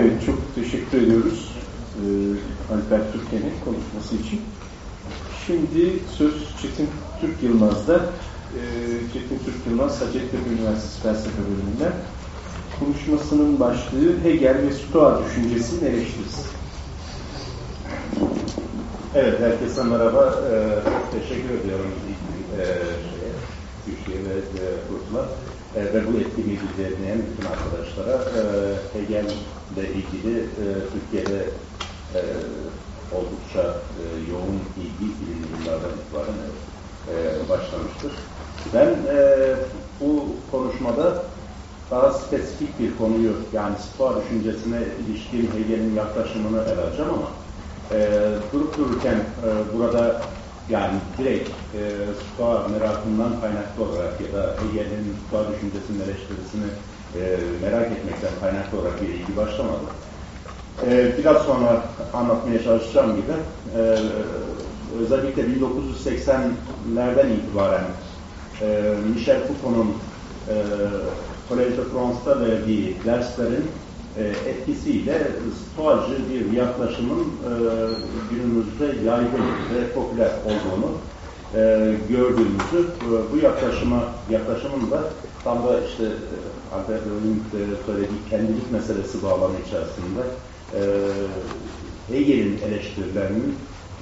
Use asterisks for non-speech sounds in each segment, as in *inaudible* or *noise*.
Evet, çok teşekkür ediyoruz e, Alper Türken'in konuşması için. Şimdi söz Çetin Türk Yılmaz'da. E, Çetin Türk Yılmaz, Hacettepe Üniversitesi Felsefe Bölümünden konuşmasının başlığı Hegel ve Stoa düşüncesinin eleştirisi. Evet, herkese merhaba. Ee, teşekkür ediyorum e, şeye, Türkiye ve e, e, ve bu etkinliği dinleyen bütün arkadaşlara e, Hegel ile ilgili e, Türkiye'de e, oldukça e, yoğun ilgi 2000 yıllardan itibaren e, başlamıştır. Ben e, bu konuşmada daha spesifik bir konuyu yani Stoa düşüncesine ilişkin Hegel'in yaklaşımını ele alacağım ama e, durup dururken e, burada yani direkt e, Stoa merakından kaynaklı olarak ya da Hegel'in Stoa düşüncesinin eleştirisini e, merak etmekten kaynaklı olarak bir ilgi başlamadı. E, biraz sonra anlatmaya çalışacağım gibi e, özellikle 1980'lerden itibaren e, Michel Foucault'un e, Collège de France'da verdiği derslerin etkisiyle stoacı bir yaklaşımın e, günümüzde yaygın ve popüler olduğunu e, gördüğümüzü e, bu yaklaşıma yaklaşımın da tam da işte e, Alper söylediği kendilik meselesi bağlamı içerisinde e, Hegel'in eleştirilerinin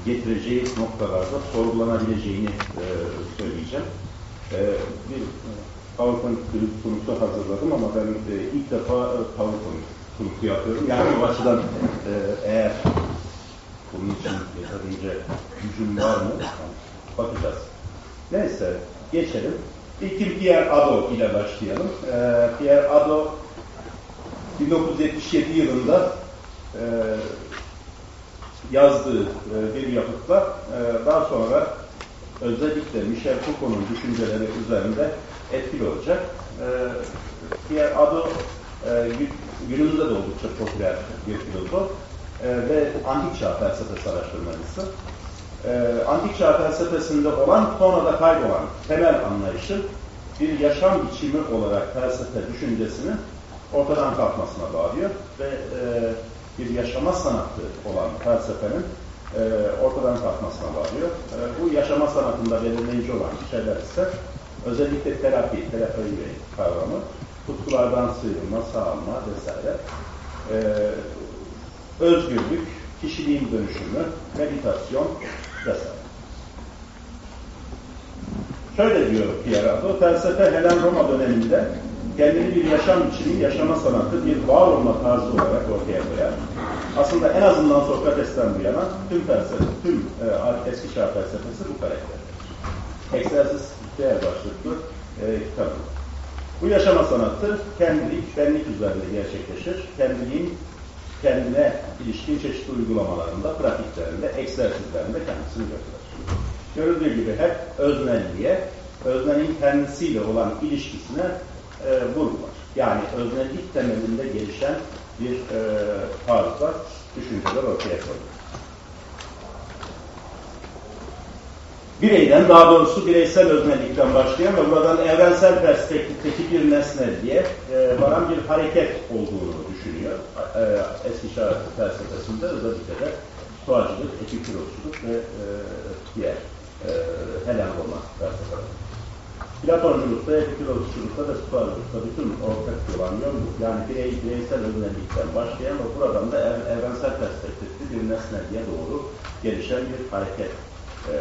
getireceği noktalarda sorgulanabileceğini e, söyleyeceğim. E, bir PowerPoint sunusu hazırladım ama ben e, ilk defa e, PowerPoint sunusu yapıyorum. Yani bu açıdan e, eğer bunun için yeterince gücüm var mı? Bakacağız. Neyse, geçelim. İlkin Pierre Ado ile başlayalım. E, Pierre Ado 1977 yılında e, yazdığı e, bir yapıtla e, daha sonra özellikle Michel Foucault'un düşünceleri üzerinde etkili olacak. E, Pierre Ado e, günümüzde de oldukça popüler bir filozof e, ve antik çağ felsefesi araştırmacısı. E, antik çağ felsefesinde olan sonra da kaybolan temel anlayışı bir yaşam biçimi olarak felsefe düşüncesini ortadan kalkmasına bağlıyor ve e, bir yaşama sanatı olan felsefenin e, ortadan kalkmasına bağlıyor. E, bu yaşama sanatında belirleyici olan şeyler ise özellikle terapi, terapi kavramı, tutkulardan sıyrılma, sağlanma vesaire, e, özgürlük, kişiliğin dönüşümü, meditasyon vesaire. Şöyle diyor Pierre Ado, felsefe Helen Roma döneminde kendini bir yaşam biçimi, yaşama sanatı, bir var olma tarzı olarak ortaya koyar. Aslında en azından Sokrates'ten bu yana tüm felsefe, tüm e, eski çağ felsefesi bu karakter. Egzersiz değer başlıklı e, kitabı. Bu yaşama sanatı kendilik, benlik üzerinde gerçekleşir. Kendiliğin kendine ilişkin çeşitli uygulamalarında, pratiklerinde, egzersizlerinde kendisini gösterir. Görüldüğü gibi hep öznelliğe, öznenin kendisiyle olan ilişkisine e, vurgular. Yani öznellik temelinde gelişen bir e, tarzda düşünceler ortaya koyuyor. Bireyden, daha doğrusu bireysel öznellikten başlayan ve buradan evrensel perspektifteki bir nesnelliğe e, varan bir hareket olduğunu düşünüyor. E, eski çağ felsefesinde özellikle de stoacılık, epikürosçuluk ve e, diğer e, Helen Roma felsefeleri. Platonculukta, epikürosçulukta ve stoacılıkta bütün ortak olan yön bu. Yani birey, bireysel öznellikten başlayan ve buradan da ev, evrensel perspektifli bir nesnelliğe doğru gelişen bir hareket e,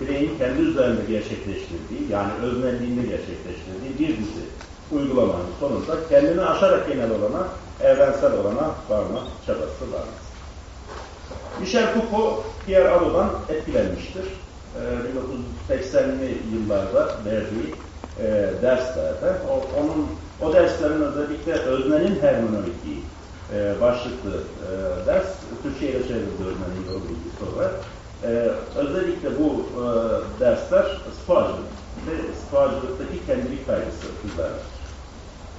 bireyin kendi üzerinde gerçekleştirdiği, yani öznelliğinde gerçekleştirdiği bir dizi uygulamanın sonunda kendini aşarak genel olana, evrensel olana varma çabası var. Michel Foucault, Pierre Ado'dan etkilenmiştir. Ee, 1980'li yıllarda verdiği e, derslerde, o, onun o derslerin özellikle öznenin hermenötiği e, başlıklı e, ders, Türkçe'ye çevrildi öznenin yolu bilgisi olarak. Ee, özellikle bu e, dersler stoacılık ve stoacılıktaki kendilik kaygısı üzerine.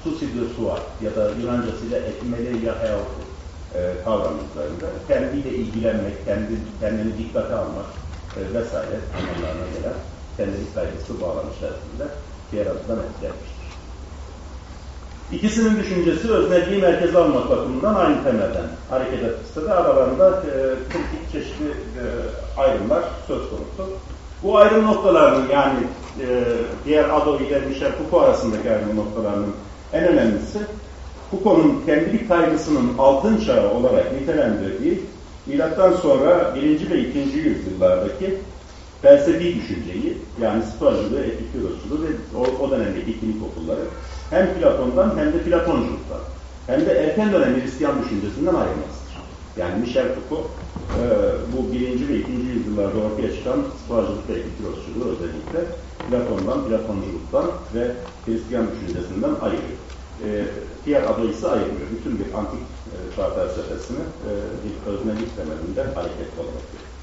Susi de sua ya da Yunancasıyla etmeli ya hayatı e, kavramı üzerinde. Kendiyle ilgilenmek, kendi, kendini dikkate almak e, vesaire anlamlarına gelen kendilik kaygısı bağlam içerisinde diğer adından etkilenmiştir. İkisinin düşüncesi öznelliği merkeze almak bakımından aynı temelden hareket etmişse de aralarında e, kritik çeşitli e, ayrımlar söz konusu. Bu ayrım noktalarının yani e, diğer Ado ile Michel Foucault arasındaki ayrım noktalarının en önemlisi Foucault'un kendilik kaygısının altın çağı olarak nitelendirdiği milattan sonra birinci ve ikinci yüzyıllardaki felsefi düşünceyi yani stoacılığı, epikürosçuluğu ve o, o dönemdeki ikilik okulları hem Platon'dan hem de Platonculuktan hem de erken dönem Hristiyan düşüncesinden ayrılmasıdır. Yani Michel Foucault e, bu birinci ve ikinci yüzyıllarda ortaya çıkan stoacılık ve epikürosçuluğu özellikle Platon'dan, Platonculuktan ve Hristiyan düşüncesinden ayırıyor. E, diğer ise ayırmıyor. Bütün bir antik e, felsefesini e, bir öznelik temelinde hareketli olarak görüyor.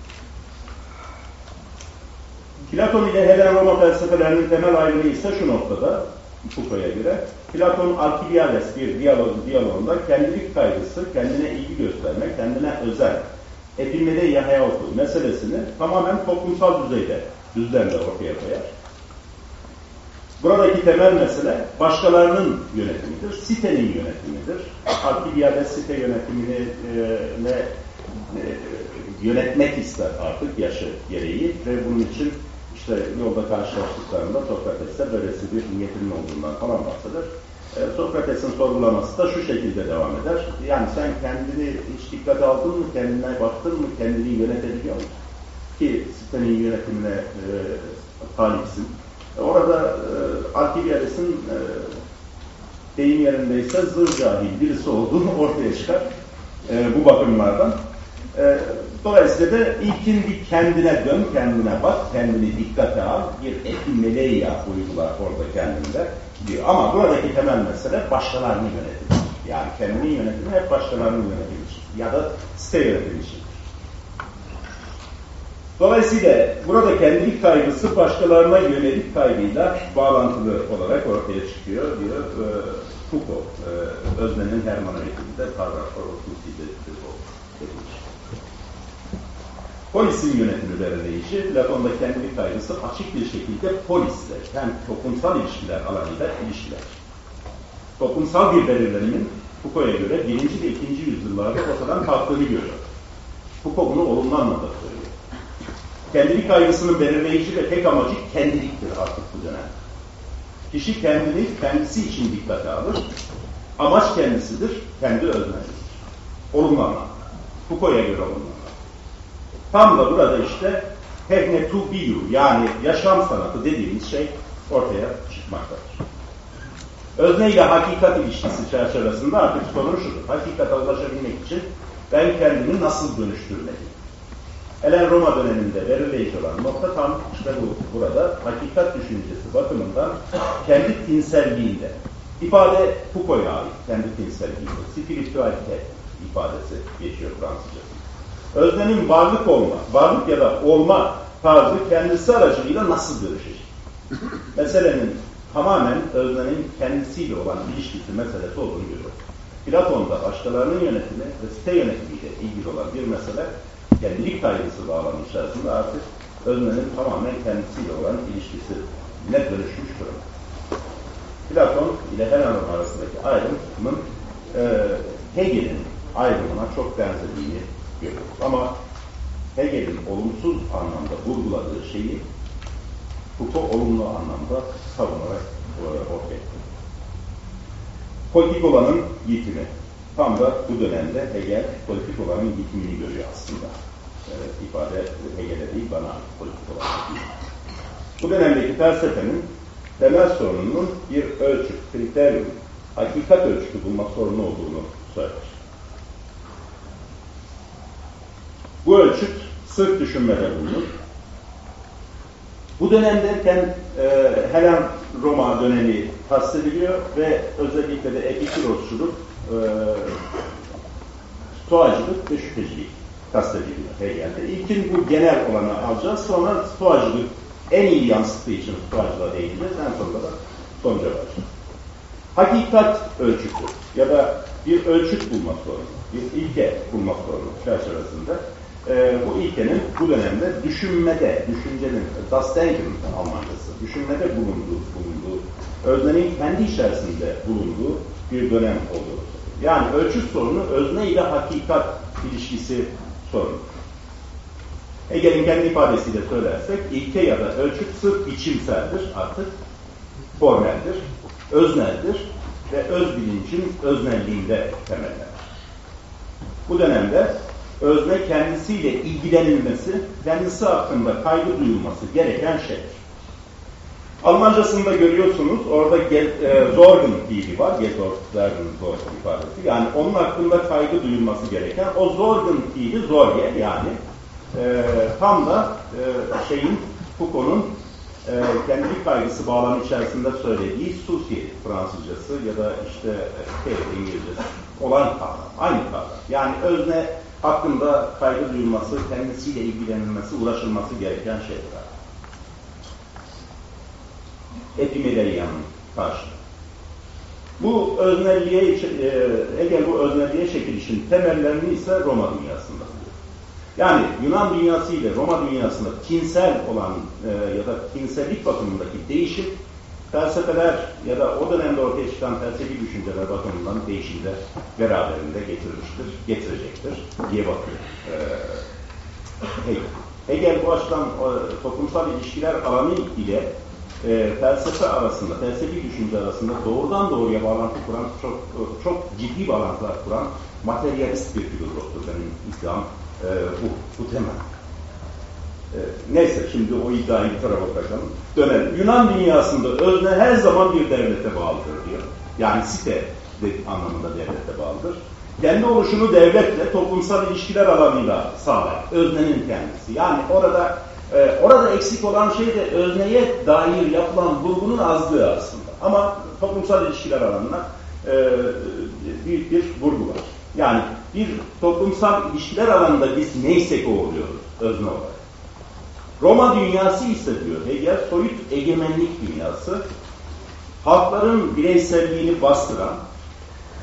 Platon ile Helen Roma felsefelerinin temel ayrılığı ise şu noktada, Foucault'a göre, Platon Alkibiades bir diyalog, diyalogunda kendilik kaygısı, kendine ilgi göstermek, kendine özel, epilmede yahayotu meselesini tamamen toplumsal düzeyde, düzlemde ortaya koyar. Buradaki temel mesele başkalarının yönetimidir, sitenin yönetimidir. Alkibiades site yönetimini e, ne, e, yönetmek ister artık yaşı gereği ve bunun için işte yolda karşılaştıklarında Sokrates'te böylesi bir niyetinin olduğundan falan bahseder. E, Sokrates'in sorgulaması da şu şekilde devam eder. Yani sen kendini hiç dikkate aldın mı, kendine baktın mı, kendini yönetebiliyor musun? Ki sitenin yönetimine e, talipsin. E, orada e, Alkibiyades'in e, deyim yerindeyse zır cahil birisi olduğunu *laughs* ortaya çıkar e, bu bakımlardan. E, dolayısıyla da ilkin bir kendine dön, kendine bak, kendini dikkate al, bir etimeleya uygular orada kendinde diyor. Ama buradaki temel mesele başkalarını yönetimi. Yani kendini yönetimi hep başkalarının yönetimi ya da site yönetimi. Dolayısıyla burada kendilik kaygısı başkalarına yönelik kaygıyla bağlantılı olarak ortaya çıkıyor diyor e, Foucault. E, Özne'nin hermanoidinde paragraf 32'de demiş. Polisin yönetimi belirleyişi, Platon'da kendilik kaygısı açık bir şekilde polisle, hem toplumsal ilişkiler alanında ilişkiler. Toplumsal bir belirlenimin Foucault'a göre birinci ve ikinci yüzyıllarda ortadan kalktığını görüyor. Foucault bunu olumlu anlamda söylüyor. Kendilik kaygısının belirleyici ve tek amacı kendiliktir artık bu dönem. Kişi kendini kendisi için dikkate alır. Amaç kendisidir, kendi öznesidir. Olumlu anlamda. Foucault'a göre olumlu. Tam da burada işte you yani yaşam sanatı dediğimiz şey ortaya çıkmaktadır. Özne ile hakikat ilişkisi çerçevesinde artık sorun şudur. Hakikate ulaşabilmek için ben kendimi nasıl dönüştürmeliyim? Helen Roma döneminde belirleyici olan nokta tam işte bu burada hakikat düşüncesi bakımından kendi tinselliğinde ifade Foucault'a ait kendi tinselliğinde spiritualite ifadesi geçiyor Fransızcası. Öznenin varlık olma, varlık ya da olma tarzı kendisi aracılığıyla nasıl dönüşecek? *laughs* Meselenin tamamen öznenin kendisiyle olan ilişkisi meselesi olduğunu görüyoruz. Platon'da başkalarının yönetimi ve site yönetimiyle ilgili olan bir mesele kendilik kaygısı bağlamı içerisinde artık öznenin tamamen kendisiyle olan ilişkisi ne dönüşmüş durumda. Platon ile Helen arasındaki ayrımın e, Hegel'in ayrımına çok benzediğini görüyoruz. Ama Hegel'in olumsuz anlamda vurguladığı şeyi Foucault olumlu anlamda savunarak ortaya koyuyor. Politik olanın yitimi. Tam da bu dönemde Hegel politik olanın yitimini görüyor aslında. Evet, ifade Hegel'e değil bana politik olan. Bu dönemdeki felsefenin temel sorununun bir ölçü, kriteryum, hakikat ölçütü bulma sorunu olduğunu söyler. Bu ölçüt sırf düşünmede bulunur. Bu dönem derken e, Helen Roma dönemi kastediliyor ve özellikle de epikürosçuluk, e, stoacılık ve şüphecilik kastediliyor Hegel'de. İlkin bu genel olanı alacağız. Sonra stoacılık en iyi yansıttığı için stoacılığa değineceğiz. En sonunda da sonuca varacağız. Hakikat ölçütü ya da bir ölçüt bulma sorunu, bir ilke bulma sorunu çerçevesinde e, bu ilkenin bu dönemde düşünmede, düşüncenin, das Denken Almancası, düşünmede bulunduğu, bulunduğu, öznenin kendi içerisinde bulunduğu bir dönem olduğunu Yani ölçüt sorunu özne ile hakikat ilişkisi sorunu. Hegel'in kendi ifadesiyle söylersek ilke ya da ölçüt sırf biçimseldir artık, formeldir, özneldir ve öz bilincin öznelliğinde temellenir. Bu dönemde özne kendisiyle ilgilenilmesi, kendisi hakkında kaygı duyulması gereken şeydir. Almancasında görüyorsunuz orada e, Zorgen fiili var. Getorgen Zorgen ifadesi. Yani onun hakkında kaygı duyulması gereken o Zorgen fiili Zorge yani e, tam da e, şeyin Foucault'un e, kendi kaygısı bağlamı içerisinde söylediği susi Fransızcası ya da işte e, İngilizcesi olan kavram. Aynı kavram. Yani özne hakkında kaygı duyulması, kendisiyle ilgilenilmesi, uğraşılması gereken şeyler. Epimeleyanın karşı. Bu öznelliğe, e, Hegel bu öznelliğe çekilişin temellerini ise Roma dünyasında yani Yunan dünyası ile Roma dünyasında tinsel olan e, ya da tinsellik bakımındaki değişim felsefeler ya da o dönemde ortaya çıkan felsefi düşünceler bakımından değişimde beraberinde getirmiştir, getirecektir diye bakıyor. Ee, Hegel. Bu açıdan e, toplumsal ilişkiler alanı ile e, felsefe arasında, felsefi düşünce arasında doğrudan doğruya bağlantı kuran, çok çok ciddi bağlantılar kuran materyalist bir filozoftur benim iddiam e, bu, bu temel. E, neyse şimdi o iddiayı bir tarafa bırakalım. Dönelim. Yunan dünyasında özne her zaman bir devlete bağlıdır diyor. Yani site anlamında devlete bağlıdır. Kendi oluşunu devletle, toplumsal ilişkiler alanıyla sağlar. Öznenin kendisi. Yani orada e, orada eksik olan şey de özneye dair yapılan vurgunun azlığı aslında. Ama toplumsal ilişkiler alanına e, büyük bir vurgu var. Yani bir toplumsal ilişkiler alanında biz neysek o oluyoruz özne olarak. Roma dünyası ise diyor Hegel soyut egemenlik dünyası halkların bireyselliğini bastıran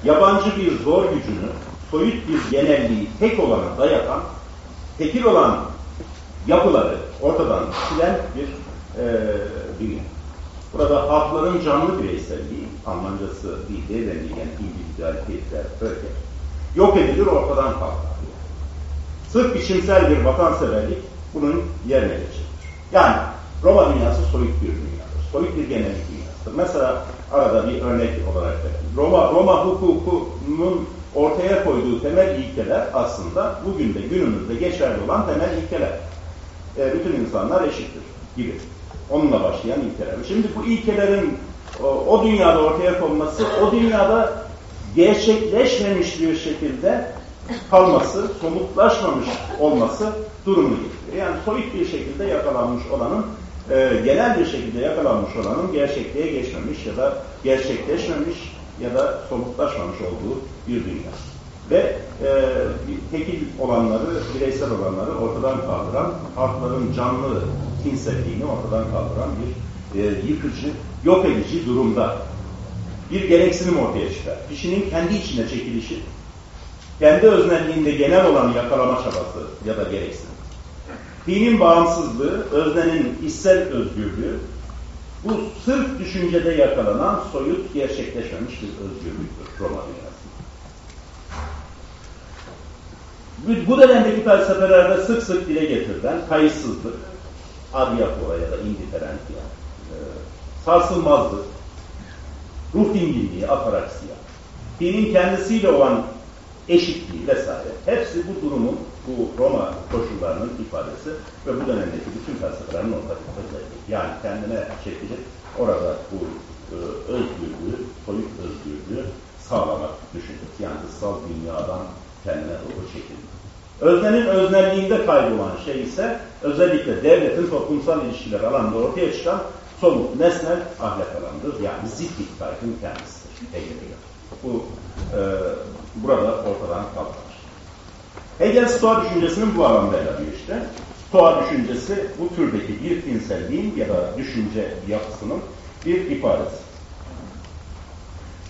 yabancı bir zor gücünü soyut bir genelliği tek olana dayatan tekil olan yapıları ortadan silen bir e, dünya. Burada halkların canlı bireyselliği, Almancası değil, devrenliği yani individualiteler, öyle yok edilir, ortadan kalkar. Sırf biçimsel bir vatanseverlik bunun yerine geçirir. Yani Roma dünyası soyut bir dünyadır. Soyut bir genellik dünyasıdır. Mesela arada bir örnek olarak verelim. Roma, Roma hukukunun ortaya koyduğu temel ilkeler aslında bugün de günümüzde geçerli olan temel ilkeler. E, bütün insanlar eşittir gibi. Onunla başlayan ilkeler. Şimdi bu ilkelerin o, o dünyada ortaya konması, o dünyada gerçekleşmemiş bir şekilde kalması, somutlaşmamış olması durumunu getiriyor. Yani soyut bir şekilde yakalanmış olanın, e, genel bir şekilde yakalanmış olanın gerçekliğe geçmemiş ya da gerçekleşmemiş ya da somutlaşmamış olduğu bir dünya. Ve e, tekil olanları, bireysel olanları ortadan kaldıran, halkların canlı tinselliğini ortadan kaldıran bir e, yıkıcı, yok edici durumda bir gereksinim ortaya çıkar. Kişinin kendi içine çekilişi, kendi öznelliğinde genel olan yakalama çabası ya da gereksinim. Dinin bağımsızlığı, öznenin içsel özgürlüğü, bu sırf düşüncede yakalanan soyut gerçekleşmemiş bir özgürlüktür Roma dünyasında. Bu, dönemdeki felsefelerde sık sık dile getirilen kayıtsızlık, adiapora ya da indiferentia, e, sarsılmazlık, ruh dinginliği, ataraksiya, dinin kendisiyle olan eşitliği vesaire. Hepsi bu durumun, bu Roma koşullarının ifadesi ve bu dönemdeki bütün felsefelerin ortak özelliği. Yani kendine çekilip orada bu e, özgürlüğü, soyut özgürlüğü sağlamak düşüncesi. Yani dışsal dünyadan kendine doğru çekilmek. Öznenin öznelliğinde kaybolan şey ise özellikle devletin toplumsal ilişkiler alanında ortaya çıkan somut, nesnel ahlak alanıdır. Yani zikrik kaygın kendisidir. Bu e, burada ortadan kalkar. Hegel Stoa düşüncesinin bu alanda ele alıyor işte. Stoa düşüncesi bu türdeki bir tinselliğin ya da düşünce yapısının bir ifadesi.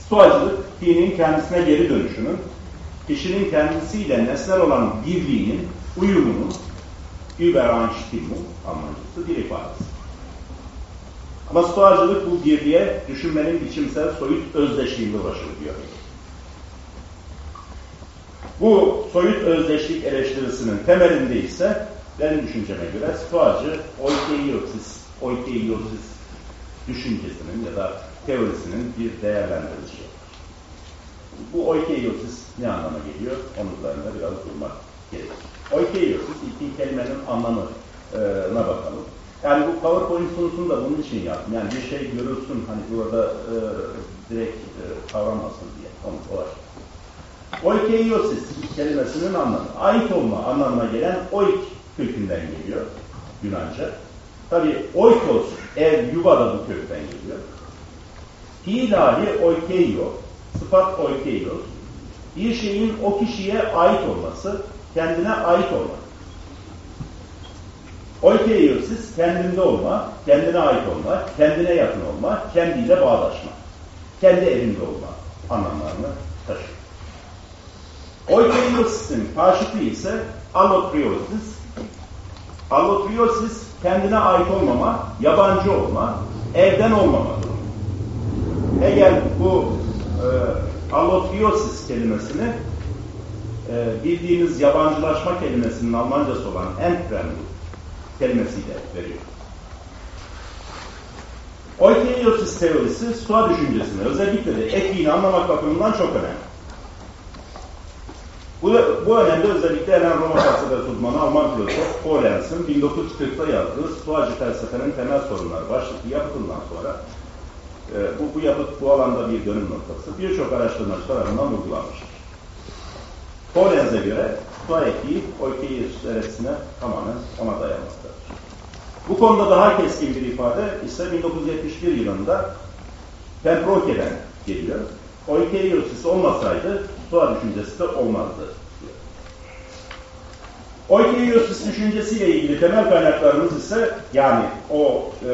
Stoacılık, dinin kendisine geri dönüşünün, kişinin kendisiyle nesnel olan birliğinin, uyumunun, Übereinstimmung Almancası bir ifadesi. Ama stoacılık bu birliğe düşünmenin biçimsel soyut özdeşliğinde ulaşır diyor. Bu soyut özdeşlik eleştirisinin temelinde ise ben düşünceme göre stoacı oikeiosis, oikeiosis düşüncesinin ya da teorisinin bir değerlendiricisi. Bu oikeiosis ne anlama geliyor? Onun üzerinde biraz durmak gerekir. Oikeiosis iki kelimenin anlamına bakalım. Yani bu PowerPoint sunusunu da bunun için yaptım. Yani bir şey görürsün hani burada e, direkt e, kavramasın diye. Onu var. Oikeiosis kelimesinin anlamı. Ait olma anlamına gelen oik kökünden geliyor Yunanca. Tabi oikos, ev, yuva da bu kökten geliyor. Fiil oikeio, sıfat oikeios, bir şeyin o kişiye ait olması, kendine ait olmak. Oikeiosis kendinde olma, kendine ait olma, kendine yakın olma, kendiyle bağlaşma. Kendi evinde olma anlamlarını taşıyor. Oikeiosis'in karşıtı ise allotriosis. Allotriosis kendine ait olmama, yabancı olma, evden olmama. Hegel bu e, allotriosis kelimesini e, bildiğimiz yabancılaşma kelimesinin Almancası olan Entfremdung kelimesiyle veriyor. Oikeiosis teorisi stoa düşüncesine özellikle de etiğini anlamak bakımından çok önemli. Bu, bu önemde özellikle hemen Roma felsefesi uzmanı Alman filozof Paulens'in 1940'ta yazdığı Stoacı felsefenin temel sorunları başlıklı yapıtından sonra e, bu, bu yapıt bu alanda bir dönüm noktası birçok araştırmacı tarafından vurgulanmıştır. Paulens'e göre Stoa etiği Oikeiosis eresine tamamen ona dayanmaktadır. Bu konuda daha keskin bir ifade ise 1971 yılında Pembroke'den geliyor. Oikeiosis olmasaydı Stoa düşüncesi de olmazdı. Oikeiosis düşüncesiyle ilgili temel kaynaklarımız ise yani o e,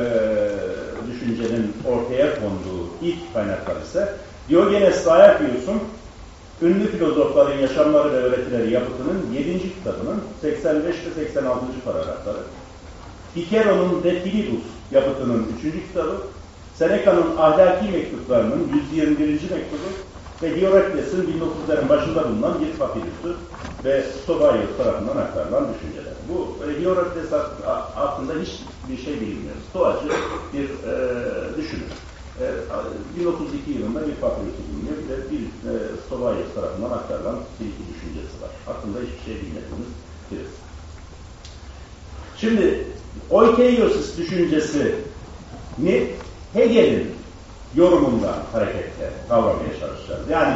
düşüncenin ortaya konduğu ilk kaynaklar ise Diogenes Laertius'un ünlü filozofların yaşamları ve öğretileri yapıtının 7. kitabının 85 ve 86. paragrafları, Ficero'nun De Filibus yapıtının 3. kitabı, Seneca'nın ahlaki mektuplarının 121. mektubu ve Diorekles'in 1900'lerin başında bulunan bir papirüsü ve Stobaios tarafından aktarılan düşünceler. Bu e, Diorekles hakkında hiçbir şey bilinmiyor. Stoacı bir e, düşünür. E, 1902 yılında bir papirüsü bulunuyor. Bir de bir e, Stobaios tarafından aktarılan bir iki düşüncesi var. Hakkında hiçbir şey bilmediğimiz birisi. Şimdi Oikeiosis düşüncesi ne? Hegel'in yorumundan hareketle kavramaya çalışacağız. Yani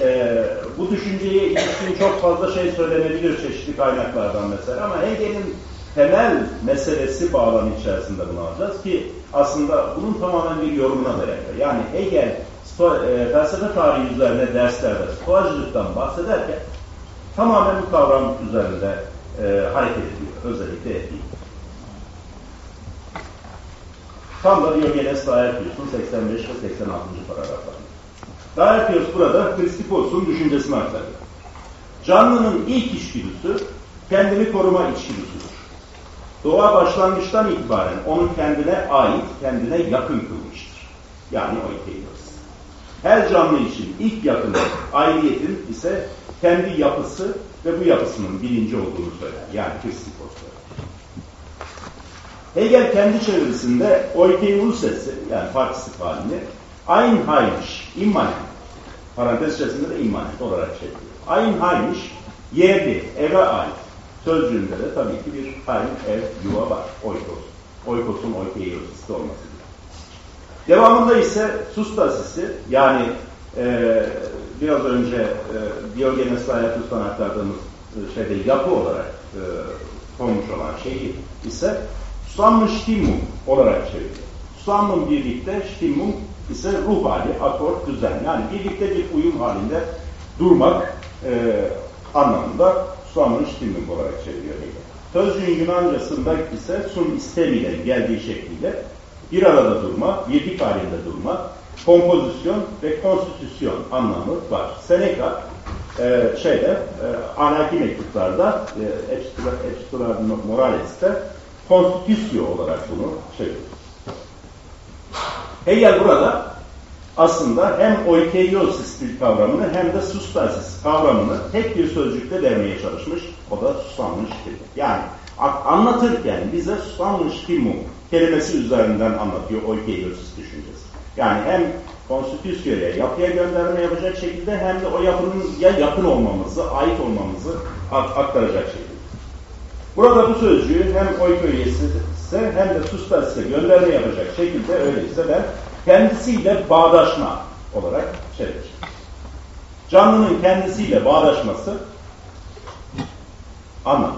e, bu düşünceye ilişkin çok fazla şey söylenebilir çeşitli kaynaklardan mesela ama Hegel'in temel meselesi bağlamı içerisinde bunu alacağız ki aslında bunun tamamen bir yorumuna dayanıyor. Yani Hegel sto, e, felsefe tarihi üzerine derslerde stoacılıktan bahsederken tamamen bu kavram üzerinde e, hareket ediyor. Özellikle etiği. Tam da Diogenes Laertius'un 85 ve 86. paragraflarında. Laertius burada Kristipos'un düşüncesini aktarıyor. Canlının ilk içgüdüsü kendini koruma içgüdüsüdür. Doğa başlangıçtan itibaren onu kendine ait, kendine yakın kılmıştır. Yani o oikeios. Her canlı için ilk yakını, aidiyet'in ise kendi yapısı ve bu yapısının bilinci olduğunu söyler. Yani söyler. Hegel kendi çevirisinde oikeiusesi yani partisip halini Einheimisch, immanent, parantez içerisinde de immanent olarak çeviriyor. Einheimisch, yerli, eve ait. Sözcüğünde de tabii ki bir hain, ev, yuva var. Oikos. Oikos'un oikeiosisi olması gibi. Devamında ise sustasisi yani e, biraz önce e, Diogenes Laertius'tan aktardığımız e, şeyde yapı olarak e, konmuş olan şeyi ise Susammum stimmum olarak çeviriyor. Susammum birlikte, stimmum ise ruh hali, akort, düzen. Yani birlikte bir uyum halinde durmak e, anlamında susammum stimmum olarak çeviriyor Hegel. Sözcüğün Yunancasında ise sum istem ile geldiği şekliyle bir arada durma, birlik halinde durma, kompozisyon ve konstitüsyon anlamı var. Seneca e, şeyde e, ahlaki mektuplarda e, Epistolar Morales'te konstitüsyo olarak bunu şey Hegel burada aslında hem oikeiosis kavramını hem de sustasis kavramını tek bir sözcükte vermeye çalışmış. O da susanmış timu. Yani anlatırken bize susanmış timu kelimesi üzerinden anlatıyor oikeiosis düşüncesi. Yani hem konstitüsyeye, yapıya gönderme yapacak şekilde hem de o yapının ya yakın olmamızı, ait olmamızı aktaracak şekilde. Burada bu sözcüğü hem oikeiosis hem de sustasise gönderme yapacak şekilde öyleyse ben kendisiyle bağdaşma olarak çevireceğim. Canlının kendisiyle bağdaşması anlam.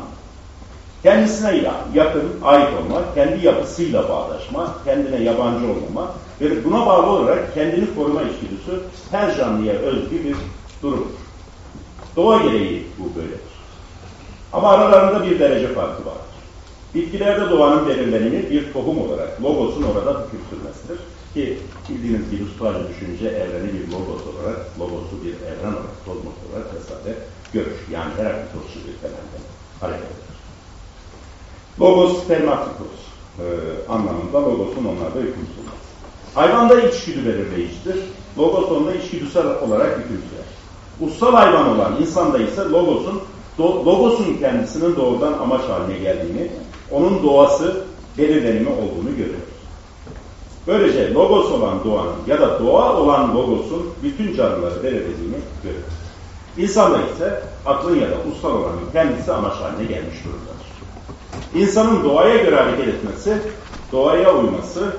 Kendisine yakın, ait olma, kendi yapısıyla bağdaşma, kendine yabancı olmama ve buna bağlı olarak kendini koruma içgüdüsü her canlıya özgü bir durum. Doğa gereği bu böyledir. Ama aralarında bir derece farkı vardır. Bitkilerde doğanın belirlenimi bir tohum olarak logosun orada hüküm sürmesidir. Ki bildiğiniz gibi Stoacı düşünce evreni bir logos olarak, logosu bir evren olarak, kozmos olarak vesaire görür. Yani Heraklitos bir temelde hareket eder. Logos spermatikos e, anlamında logosun onlarda hüküm sürmesi. Hayvanda içgüdü belirleyicidir. Logos onda içgüdüsel olarak hüküm sürer. Ussal hayvan olan insanda ise logosun logosun kendisinin doğrudan amaç haline geldiğini, onun doğası belirlenimi olduğunu görüyoruz. Böylece logos olan doğanın ya da doğa olan logosun bütün canlıları belirlediğini görüyoruz. İnsanda ise aklın ya da ussal olanın kendisi amaç haline gelmiş durumdadır. İnsanın doğaya göre hareket etmesi, doğaya uyması,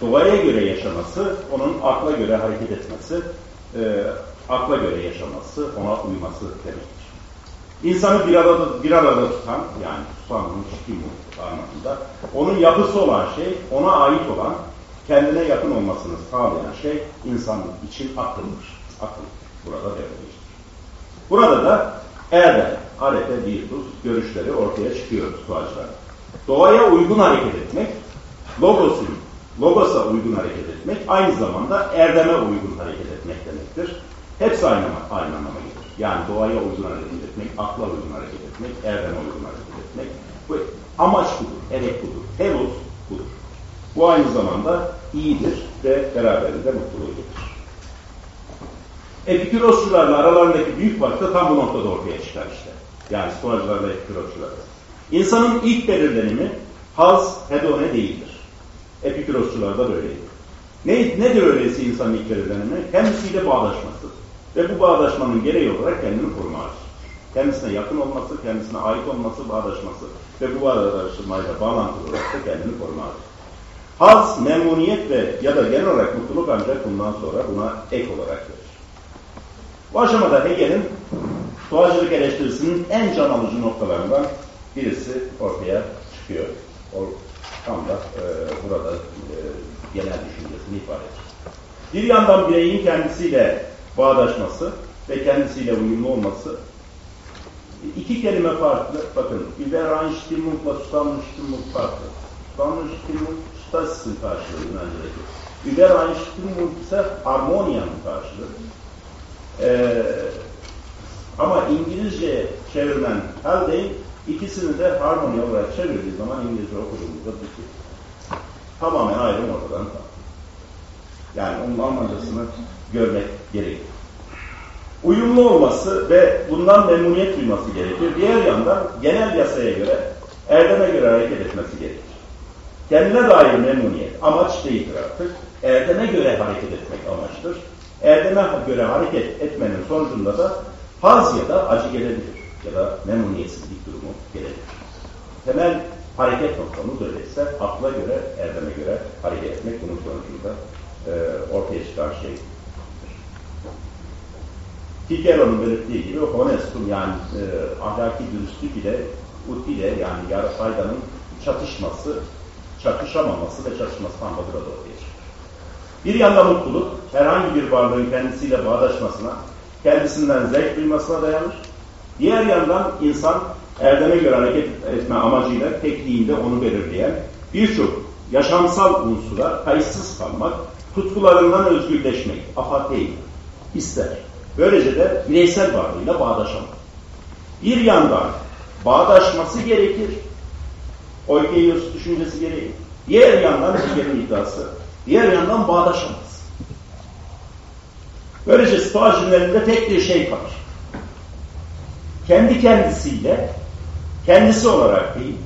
doğaya göre yaşaması, onun akla göre hareket etmesi, e, akla göre yaşaması, ona uyması demektir. İnsanı bir arada, bir arada tutan, yani tutanın şikimu anlamında, onun yapısı olan şey, ona ait olan, kendine yakın olmasını sağlayan şey, insanlık için akıldır. Akıl burada devreyicidir. Burada da erdem, arete, virtus görüşleri ortaya çıkıyor tuğacılar. Doğaya uygun hareket etmek, logosun, logosa uygun hareket etmek, aynı zamanda erdeme uygun hareket etmek demektir. Hepsi aynı, aynı anlama. Yani doğaya uygun hareket etmek, akla uygun hareket etmek, erdeme uygun hareket etmek. Bu amaç budur, hedef budur, telos budur. Bu aynı zamanda iyidir ve beraberinde mutluluğu getirir. Epikürosçularla aralarındaki büyük fark da tam bu noktada ortaya çıkar işte. Yani stoacılarla epikürosçular. İnsanın ilk belirlenimi haz, hedone değildir. Epikürosçularda böyleydi. Ne, nedir öyleyse insanın ilk belirlenimi? Kendisiyle bağdaşması. Ve bu bağdaşmanın gereği olarak kendini koruma Kendisine yakın olması, kendisine ait olması, bağdaşması ve bu bağdaşmayla bağlantılı olarak da kendini koruma Haz, memnuniyet ve ya da genel olarak mutluluk ancak bundan sonra buna ek olarak verir. Bu aşamada Hegel'in doğacılık eleştirisinin en can alıcı noktalarından birisi ortaya çıkıyor. O tam da e, burada e, genel düşüncesini ifade ediyor. Bir yandan bireyin kendisiyle bağdaşması ve kendisiyle uyumlu olması iki kelime farklı. Bakın, Übereinstimmung ile Zusammenstimmung farklı. Zusammenstimmung Stasis'in karşılığı Yunanca'daki. Übereinstimmung ise harmoniyanın karşılığı. Ee, ama İngilizce çevrilen Haldane ikisini de harmoni olarak çevirdiği zaman İngilizce okuduğumuzda bu tamamen ayrım ortadan kalktı. Yani onun Almancasını görmek gerekir. Uyumlu olması ve bundan memnuniyet duyması gerekir. Diğer yandan genel yasaya göre, erdeme göre hareket etmesi gerekir. Kendine dair memnuniyet amaç değildir artık. Erdeme göre hareket etmek amaçtır. Erdeme göre hareket etmenin sonucunda da haz ya da acı gelebilir. Ya da memnuniyetsizlik durumu gelebilir. Temel hareket noktamız öyleyse akla göre, erdeme göre hareket etmek bunun sonucunda e, ortaya çıkan şey. Cicero'nun belirttiği gibi honestum yani e, ahlaki dürüstlük ile ut ile yani yarı faydanın çatışması, çatışamaması ve çatışmasından da burada ortaya. Bir yanda mutluluk herhangi bir varlığın kendisiyle bağdaşmasına, kendisinden zevk duymasına dayanır. Diğer yandan insan erdeme göre hareket etme amacıyla tekniğinde onu belirleyen birçok yaşamsal unsura kayıtsız kalmak, tutkularından özgürleşmek, apatey ister. Böylece de bireysel varlığıyla bağdaşamaz. Bir yandan bağdaşması gerekir. Oikeios düşüncesi gereği. Diğer yandan Hegel'in iddiası Diğer yandan bağdaşamaz. Böylece Stoacının tek bir şey kalır. Kendi kendisiyle, kendisi olarak değil,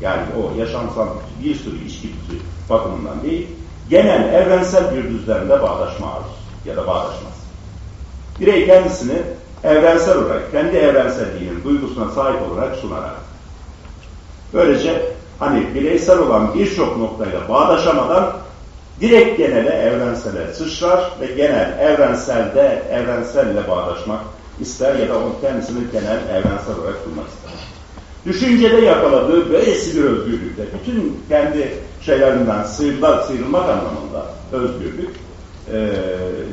yani o yaşamsal bir sürü ilişkisi bakımından değil, genel evrensel bir düzlemde bağdaşma arz ya da bağdaşmaz. Birey kendisini evrensel olarak, kendi evrenselliğinin duygusuna sahip olarak sunarak. Böylece hani bireysel olan birçok noktayla bağdaşamadan direkt genele, evrensele sıçrar ve genel, evrenselde, evrenselle bağdaşmak ister ya da onun kendisini genel, evrensel olarak sunmak ister. Düşüncede yakaladığı böylesi bir özgürlükte, bütün kendi şeylerinden sıyrılmak, sıyrılmak anlamında özgürlük, e,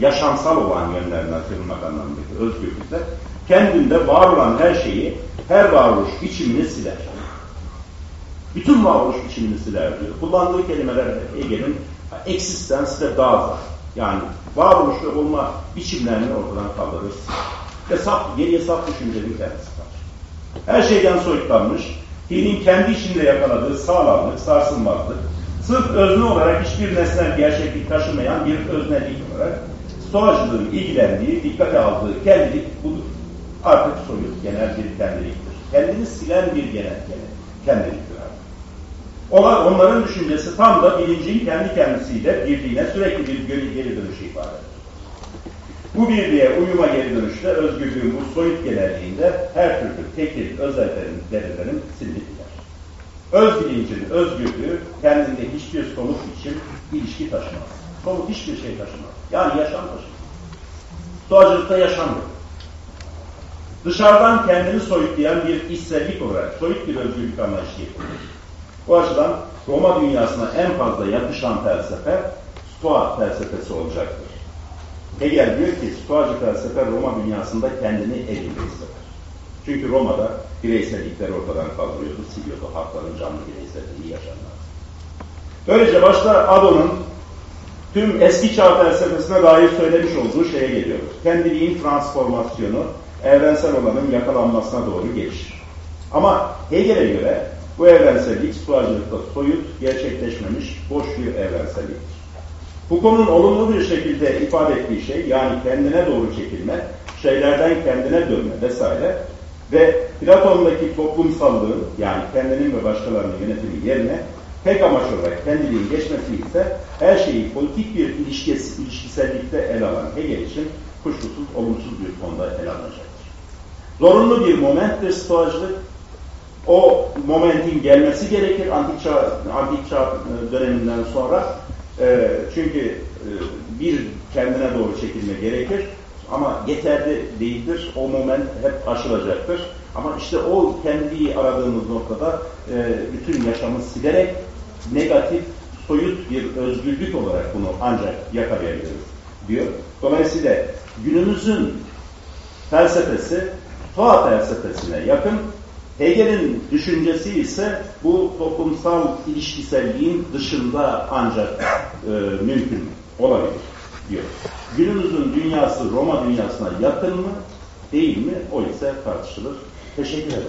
yaşamsal olan yönlerinden sıyrılmak anlamındaki özgürlükte, kendinde var olan her şeyi, her varoluş biçimini siler. Bütün varoluş biçimini siler diyor. Kullandığı kelimeler Hegel'in existence ve daza. Yani varoluş ve olma biçimlerini ortadan kaldırır. Ve saf, geriye saf düşüncenin kendisi var. Her şeyden soyutlanmış, dinin kendi içinde yakaladığı sağlamlık, sarsılmazlık, sırf özne olarak hiçbir nesnel gerçeklik taşımayan bir öznelik olarak stoğacılığın ilgilendiği, dikkate aldığı kendilik budur. Artık soyut genel bir kendiliktir. Kendini silen bir genel, genel kendiliktir artık. Onlar, onların düşüncesi tam da bilincin kendi kendisiyle birliğine sürekli bir geri, geri dönüşü ifade eder. Bu birliğe uyuma geri dönüşte özgürlüğün bu soyut genelliğinde her türlü tekil özelliklerin gider. Öz bilincin özgürlüğü kendinde hiçbir somut için ilişki taşımaz. Somut hiçbir şey taşımaz. Yani yaşam taşımaz. Doğacılıkta yaşam yok. Dışarıdan kendini soyutlayan bir içsellik olarak soyut bir özgürlük anlayışı yapılır. Bu açıdan Roma dünyasına en fazla yakışan felsefe Stoa felsefesi olacaktır. Hegel diyor ki Stoacı felsefe Roma dünyasında kendini elinde hisseder. Çünkü Roma'da bireysellikleri ortadan kaldırıyordu, siliyordu halkların canlı bireyselliği yaşanmaz. Böylece başta Adorno'nun tüm eski çağ felsefesine dair söylemiş olduğu şeye geliyoruz. Kendiliğin transformasyonu evrensel olanın yakalanmasına doğru gelişir. Ama Hegel'e göre bu evrensellik stoacılıkta soyut, gerçekleşmemiş, boş bir evrenselliktir. Foucault'un olumlu bir şekilde ifade ettiği şey, yani kendine doğru çekilme, şeylerden kendine dönme vesaire ve Platon'daki toplumsallığın, yani kendinin ve başkalarının yönetimi yerine tek amaç olarak kendiliğin geçmesi ise her şeyi politik bir ilişkisi, ilişkisellikte ele alan Hegel için kuşkusuz olumsuz bir konuda ele alınacaktır. Zorunlu bir momenttir stoacılık. O momentin gelmesi gerekir antik çağ, antik çağ döneminden sonra. E, çünkü e, bir kendine doğru çekilme gerekir. Ama yeterli değildir. O moment hep aşılacaktır. Ama işte o kendi aradığımız noktada e, bütün yaşamı silerek negatif, soyut bir özgürlük olarak bunu ancak yakalayabiliriz diyor. Dolayısıyla günümüzün felsefesi Stoa felsefesine yakın. Hegel'in düşüncesi ise bu toplumsal ilişkiselliğin dışında ancak e, mümkün olabilir diyor. Günümüzün dünyası Roma dünyasına yakın mı değil mi o ise tartışılır. Teşekkür ederim.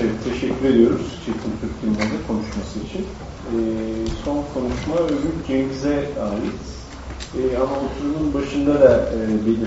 Evet, teşekkür ediyoruz Çetin Türk Yılmaz'ın konuşması için. Ee, son konuşma Övgür Cengiz'e ait. Ee, ama oturumun başında da e, belirtti.